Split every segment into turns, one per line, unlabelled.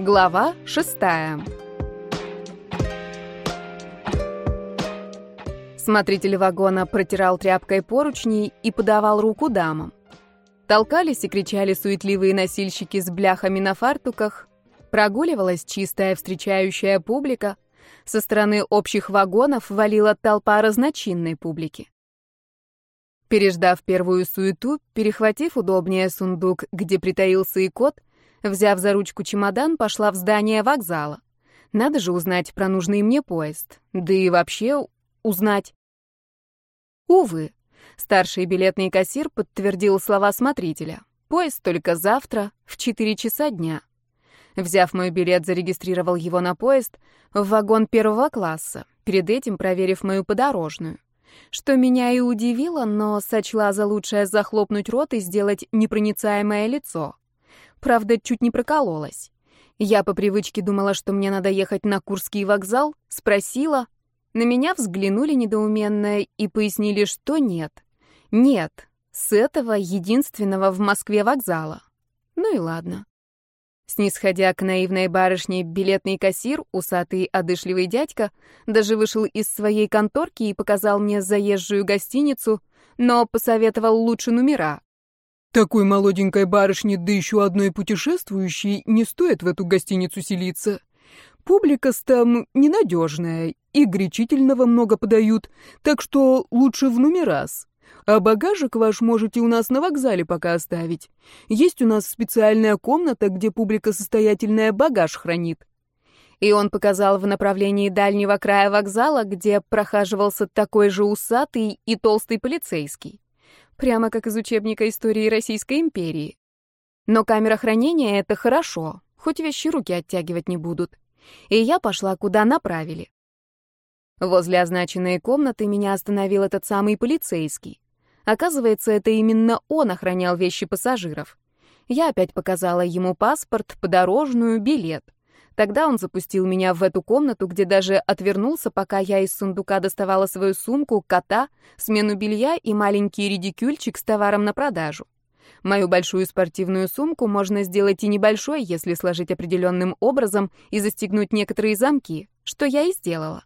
Глава шестая. Смотритель вагона протирал тряпкой поручни и подавал руку дамам. Толкались и кричали суетливые носильщики с бляхами на фартуках. Прогуливалась чистая встречающая публика. Со стороны общих вагонов валила толпа разночинной публики. Переждав первую суету, перехватив удобнее сундук, где притаился и кот, взяв за ручку чемодан, пошла в здание вокзала. Надо же узнать про нужный мне поезд. Да и вообще узнать. Увы, старший билетный кассир подтвердил слова смотрителя. Поезд только завтра, в 4 часа дня. Взяв мой билет, зарегистрировал его на поезд в вагон первого класса, перед этим проверив мою подорожную что меня и удивило, но сочла за лучшее захлопнуть рот и сделать непроницаемое лицо. Правда, чуть не прокололась. Я по привычке думала, что мне надо ехать на Курский вокзал, спросила. На меня взглянули недоуменно и пояснили, что нет. Нет, с этого единственного в Москве вокзала. Ну и ладно. Снисходя к наивной барышне, билетный кассир, усатый одышливый дядька, даже вышел из своей конторки и показал мне заезжую гостиницу, но посоветовал лучше номера.
«Такой молоденькой барышне, да еще одной путешествующей, не стоит в эту гостиницу селиться. Публика-с там ненадежная, и гречительного много подают, так что лучше в номерас. А багажик ваш можете у нас на вокзале пока оставить. Есть у нас специальная комната, где публика состоятельная багаж хранит.
И он показал в направлении дальнего края вокзала, где прохаживался такой же усатый и толстый полицейский. Прямо как из учебника истории Российской империи. Но камера хранения — это хорошо, хоть вещи руки оттягивать не будут. И я пошла, куда направили. Возле означенной комнаты меня остановил этот самый полицейский. Оказывается, это именно он охранял вещи пассажиров. Я опять показала ему паспорт, подорожную, билет. Тогда он запустил меня в эту комнату, где даже отвернулся, пока я из сундука доставала свою сумку, кота, смену белья и маленький редикюльчик с товаром на продажу. Мою большую спортивную сумку можно сделать и небольшой, если сложить определенным образом и застегнуть некоторые замки, что я и сделала.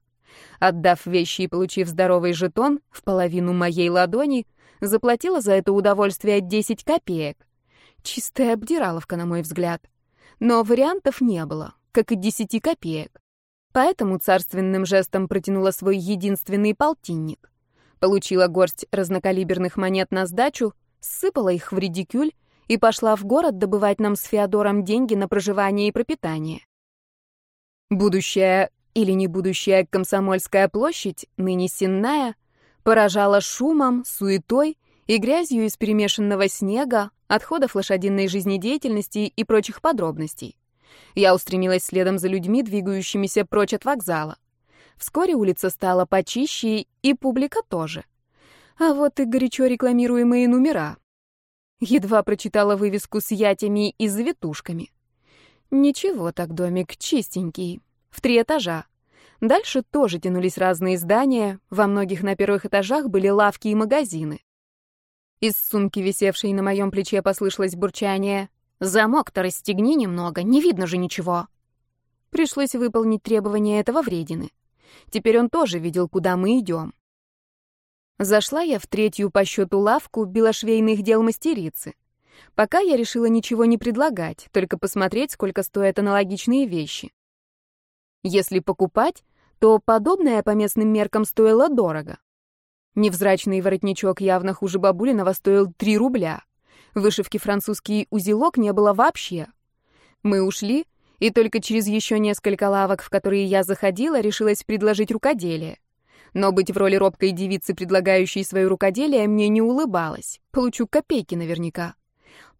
Отдав вещи и получив здоровый жетон в половину моей ладони, заплатила за это удовольствие 10 копеек. Чистая обдираловка, на мой взгляд. Но вариантов не было, как и 10 копеек. Поэтому царственным жестом протянула свой единственный полтинник. Получила горсть разнокалиберных монет на сдачу, сыпала их в редикюль и пошла в город добывать нам с Феодором деньги на проживание и пропитание. Будущая или не будущая Комсомольская площадь, ныне Сенная, поражала шумом, суетой и грязью из перемешанного снега, отходов лошадиной жизнедеятельности и прочих подробностей. Я устремилась следом за людьми, двигающимися прочь от вокзала. Вскоре улица стала почище, и публика тоже. А вот и горячо рекламируемые номера. Едва прочитала вывеску с ятями и завитушками. Ничего так домик чистенький, в три этажа. Дальше тоже тянулись разные здания, во многих на первых этажах были лавки и магазины. Из сумки, висевшей на моем плече, послышалось бурчание. «Замок-то расстегни немного, не видно же ничего». Пришлось выполнить требования этого вредины. Теперь он тоже видел, куда мы идем. Зашла я в третью по счету лавку белошвейных дел мастерицы. Пока я решила ничего не предлагать, только посмотреть, сколько стоят аналогичные вещи. Если покупать, то подобное по местным меркам стоило дорого. Невзрачный воротничок явно хуже бабулиного стоил 3 рубля. Вышивки французский узелок не было вообще. Мы ушли, и только через еще несколько лавок, в которые я заходила, решилась предложить рукоделие. Но быть в роли робкой девицы, предлагающей свое рукоделие, мне не улыбалось. Получу копейки наверняка.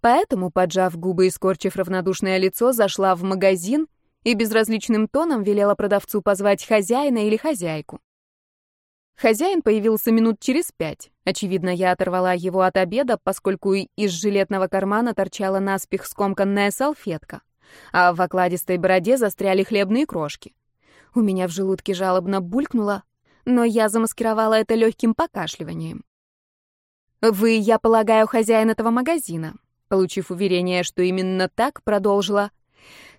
Поэтому, поджав губы и скорчив равнодушное лицо, зашла в магазин и безразличным тоном велела продавцу позвать хозяина или хозяйку. Хозяин появился минут через пять. Очевидно, я оторвала его от обеда, поскольку из жилетного кармана торчала наспех скомканная салфетка, а в окладистой бороде застряли хлебные крошки. У меня в желудке жалобно булькнуло, но я замаскировала это легким покашливанием. «Вы, я полагаю, хозяин этого магазина?» Получив уверение, что именно так, продолжила —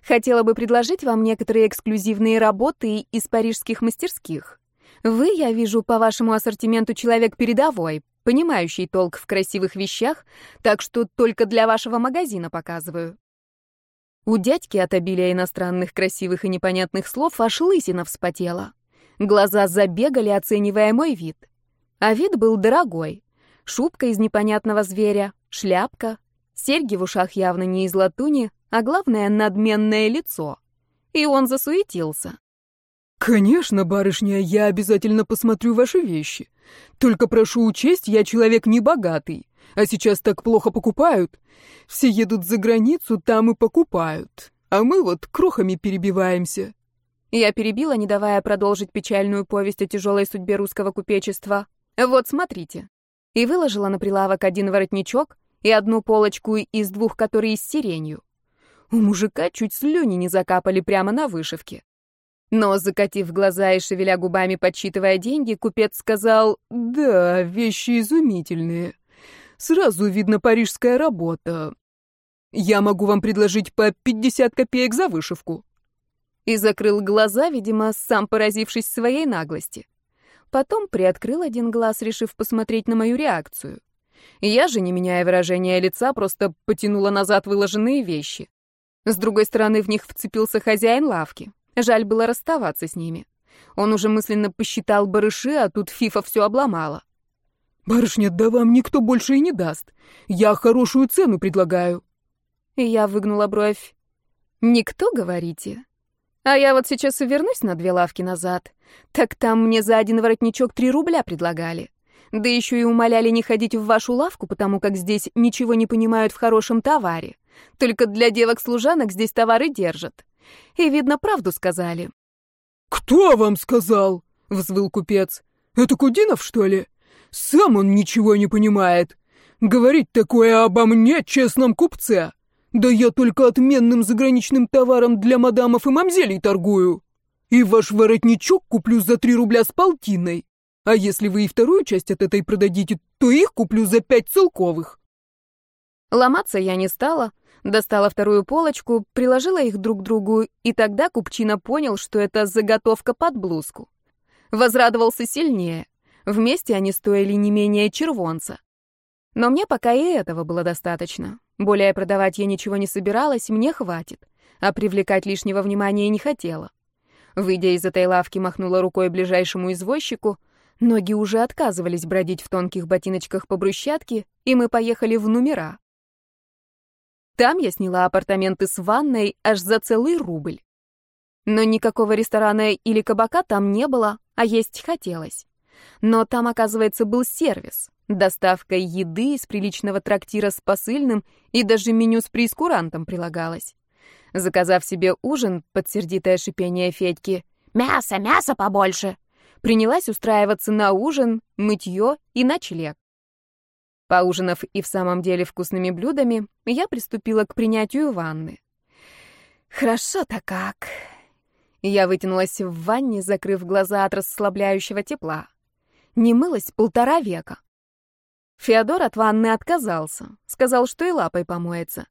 Хотела бы предложить вам некоторые эксклюзивные работы из парижских мастерских. Вы, я вижу, по вашему ассортименту человек передовой, понимающий толк в красивых вещах, так что только для вашего магазина показываю. У дядьки от обилия иностранных красивых и непонятных слов аж лысина вспотела. Глаза забегали, оценивая мой вид. А вид был дорогой. Шубка из непонятного зверя, шляпка, серьги в ушах явно не из латуни, а главное — надменное лицо. И он засуетился.
«Конечно, барышня, я обязательно посмотрю ваши вещи. Только прошу учесть, я человек небогатый, а сейчас так плохо покупают. Все едут за границу, там и покупают, а мы вот крохами перебиваемся».
Я перебила, не давая продолжить печальную повесть о тяжелой судьбе русского купечества. «Вот, смотрите». И выложила на прилавок один воротничок и одну полочку из двух, которые с сиренью. У мужика чуть слюни не закапали прямо на вышивке. Но, закатив глаза и шевеля губами, подсчитывая деньги, купец сказал,
«Да, вещи изумительные. Сразу видно парижская работа. Я могу вам предложить по 50 копеек за вышивку».
И закрыл глаза, видимо, сам поразившись своей наглости. Потом приоткрыл один глаз, решив посмотреть на мою реакцию. Я же, не меняя выражения лица, просто потянула назад выложенные вещи. С другой стороны, в них вцепился хозяин лавки. Жаль было расставаться с ними. Он уже мысленно посчитал барыши, а тут Фифа все обломала.
«Барышня, да вам никто больше и не даст. Я хорошую цену предлагаю».
И я выгнула бровь. «Никто, говорите? А я вот сейчас и вернусь на две лавки назад. Так там мне за один воротничок три рубля предлагали. Да еще и умоляли не ходить в вашу лавку, потому как здесь ничего не понимают в хорошем товаре. Только для девок-служанок здесь товары держат. И, видно, правду сказали.
«Кто вам сказал?» — взвыл купец. «Это Кудинов, что ли? Сам он ничего не понимает. Говорить такое обо мне, честном купце. Да я только отменным заграничным товаром для мадамов и мамзелей торгую. И ваш воротничок куплю за три рубля с полтиной. А если вы и вторую часть от этой продадите, то их куплю за пять целковых».
Ломаться я не стала, достала вторую полочку, приложила их друг к другу, и тогда Купчина понял, что это заготовка под блузку. Возрадовался сильнее. Вместе они стоили не менее червонца. Но мне пока и этого было достаточно. Более продавать я ничего не собиралась, мне хватит. А привлекать лишнего внимания не хотела. Выйдя из этой лавки, махнула рукой ближайшему извозчику. Ноги уже отказывались бродить в тонких ботиночках по брусчатке, и мы поехали в номера. Там я сняла апартаменты с ванной аж за целый рубль. Но никакого ресторана или кабака там не было, а есть хотелось. Но там, оказывается, был сервис. Доставка еды из приличного трактира с посыльным и даже меню с прескурантом прилагалось. Заказав себе ужин под сердитое шипение Федьки «Мясо, мясо побольше!» принялась устраиваться на ужин, мытье и ночлег. Поужинав и в самом деле вкусными блюдами, я приступила к принятию ванны. Хорошо-то как. Я вытянулась в ванне, закрыв глаза от расслабляющего тепла. Не мылась полтора века. Феодор от ванны отказался, сказал, что и лапой помоется.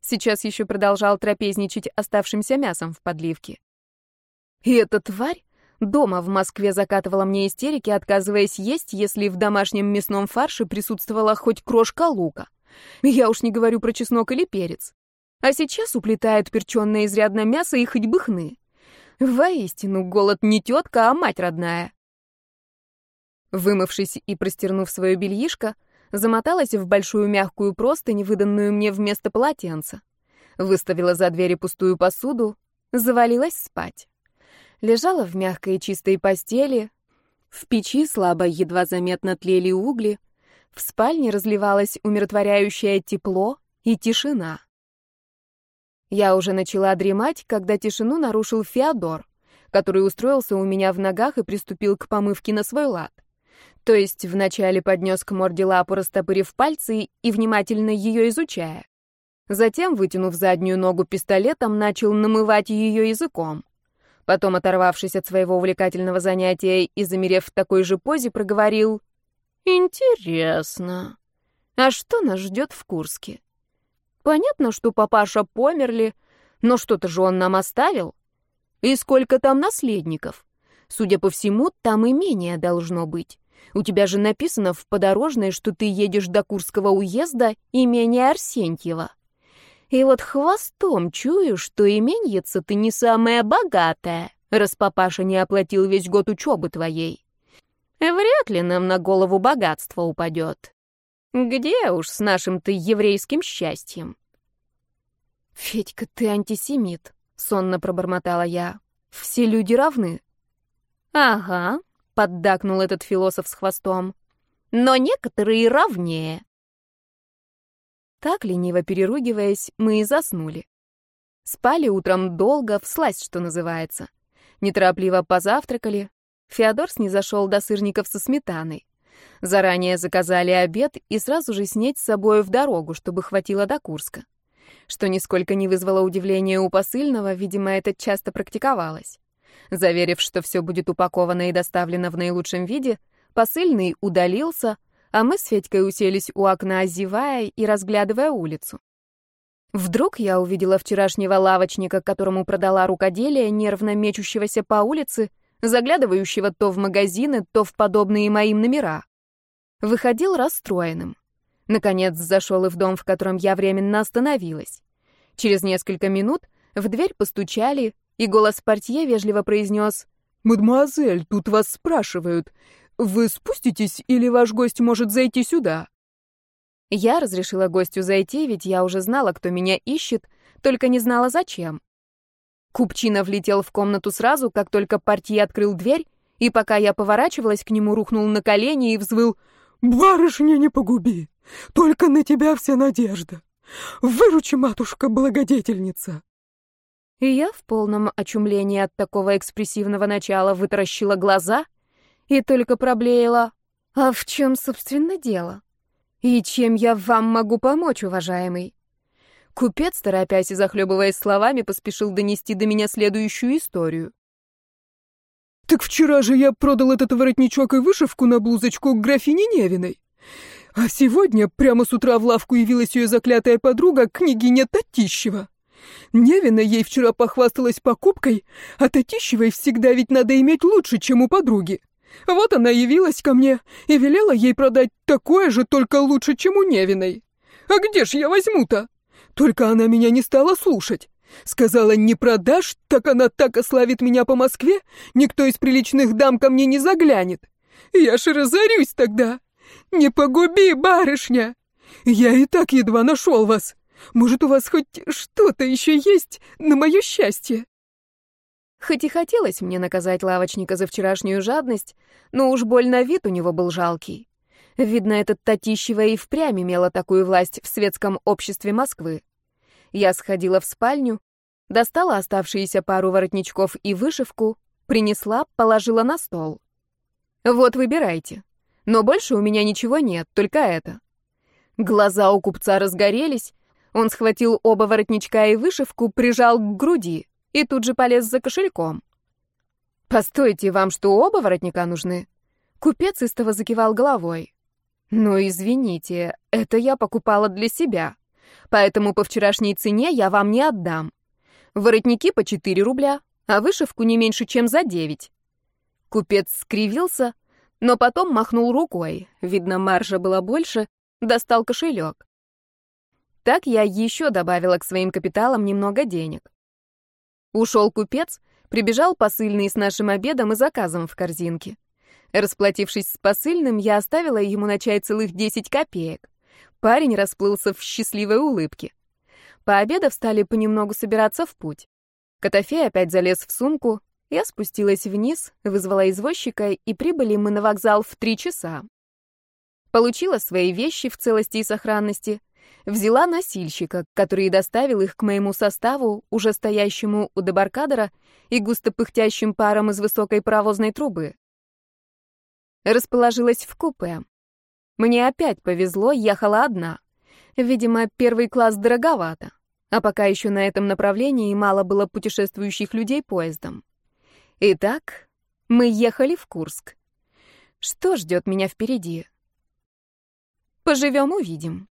Сейчас еще продолжал трапезничать оставшимся мясом в подливке. И эта тварь Дома в Москве закатывала мне истерики, отказываясь есть, если в домашнем мясном фарше присутствовала хоть крошка лука. Я уж не говорю про чеснок или перец. А сейчас уплетает перченное изрядно мясо и хоть бы хны. Воистину, голод не тетка, а мать родная. Вымывшись и простернув свое бельишко, замоталась в большую мягкую простынь, выданную мне вместо полотенца. Выставила за двери пустую посуду, завалилась спать лежала в мягкой чистой постели. В печи слабо, едва заметно тлели угли. В спальне разливалось умиротворяющее тепло и тишина. Я уже начала дремать, когда тишину нарушил Феодор, который устроился у меня в ногах и приступил к помывке на свой лад. То есть вначале поднес к морде лапу, растопырив пальцы и внимательно ее изучая. Затем, вытянув заднюю ногу пистолетом, начал намывать ее языком. Потом, оторвавшись от своего увлекательного занятия и замерев в такой же позе, проговорил «Интересно, а что нас ждет в Курске? Понятно, что папаша померли, Но что-то же он нам оставил. И сколько там наследников? Судя по всему, там имение должно быть. У тебя же написано в подорожной, что ты едешь до Курского уезда имение Арсентьева. И вот хвостом чую, что именьица ты не самая богатая, раз папаша не оплатил весь год учебы твоей. Вряд ли нам на голову богатство упадет. Где уж с нашим-то еврейским счастьем? «Федька, ты антисемит», — сонно пробормотала я. «Все люди равны». «Ага», — поддакнул этот философ с хвостом. «Но некоторые равнее». Так, лениво переругиваясь, мы и заснули. Спали утром долго, всласть, что называется. Неторопливо позавтракали. Феодор снизошел до сырников со сметаной. Заранее заказали обед и сразу же снять с собой в дорогу, чтобы хватило до Курска что нисколько не вызвало удивления у посыльного, видимо, это часто практиковалось. Заверив, что все будет упаковано и доставлено в наилучшем виде, посыльный удалился, а мы с Федькой уселись у окна, зевая и разглядывая улицу. Вдруг я увидела вчерашнего лавочника, которому продала рукоделие, нервно мечущегося по улице, заглядывающего то в магазины, то в подобные моим номера. Выходил расстроенным. Наконец зашел и в дом, в котором я временно остановилась. Через несколько минут в дверь постучали, и голос портье вежливо произнес «Мадемуазель, тут вас спрашивают. Вы спуститесь или ваш гость может зайти сюда?» Я разрешила гостю зайти, ведь я уже знала, кто меня ищет, только не знала зачем. Купчина влетел в комнату сразу, как только портье открыл дверь, и пока я поворачивалась к нему, рухнул на колени и взвыл «Барышня, не погуби! Только на тебя вся надежда! Выручи, матушка-благодетельница!» И я в полном очумлении от такого экспрессивного начала вытаращила глаза и только проблеяла. «А в чем, собственно, дело? И чем я вам могу помочь, уважаемый?» Купец, торопясь и захлебываясь словами, поспешил донести до меня следующую историю. «Так вчера же я продал этот воротничок и вышивку на блузочку графине Невиной. А сегодня прямо с утра в лавку явилась ее заклятая подруга, княгиня Татищева. Невина ей вчера похвасталась покупкой, а Татищевой всегда ведь надо иметь лучше, чем у подруги. Вот она явилась ко мне и велела ей продать такое же, только лучше, чем у Невиной. А где ж я возьму-то? Только она меня не стала слушать. Сказала, не продашь, так она так ославит меня по Москве, никто из приличных дам ко мне не заглянет. Я ж разорюсь тогда. Не погуби, барышня! Я и так едва нашел вас. Может, у вас хоть что-то еще есть на мое счастье?» Хоть и хотелось мне наказать лавочника за вчерашнюю жадность, но уж больно вид у него был жалкий. Видно, этот Татищева и впрямь имела такую власть в светском обществе Москвы. Я сходила в спальню, достала оставшиеся пару воротничков и вышивку, принесла, положила на стол. «Вот, выбирайте. Но больше у меня ничего нет, только это». Глаза у купца разгорелись, он схватил оба воротничка и вышивку, прижал к груди и тут же полез за кошельком. «Постойте, вам что, оба воротника нужны?» Купец истово закивал головой. «Ну, извините, это я покупала для себя поэтому по вчерашней цене я вам не отдам. Воротники по 4 рубля, а вышивку не меньше, чем за 9. Купец скривился, но потом махнул рукой, видно, маржа была больше, достал кошелек. Так я еще добавила к своим капиталам немного денег. Ушел купец, прибежал посыльный с нашим обедом и заказом в корзинке. Расплатившись с посыльным, я оставила ему на чай целых 10 копеек. Парень расплылся в счастливой улыбке. Пообедав, стали понемногу собираться в путь. Котофей опять залез в сумку, я спустилась вниз, вызвала извозчика, и прибыли мы на вокзал в три часа. Получила свои вещи в целости и сохранности, взяла носильщика, который доставил их к моему составу, уже стоящему у дебаркадера и густо пыхтящим паром из высокой паровозной трубы. Расположилась в купе. Мне опять повезло, ехала одна. Видимо, первый класс дороговато. А пока еще на этом направлении мало было путешествующих людей поездом. Итак, мы ехали в Курск. Что ждет меня впереди? Поживем, увидим.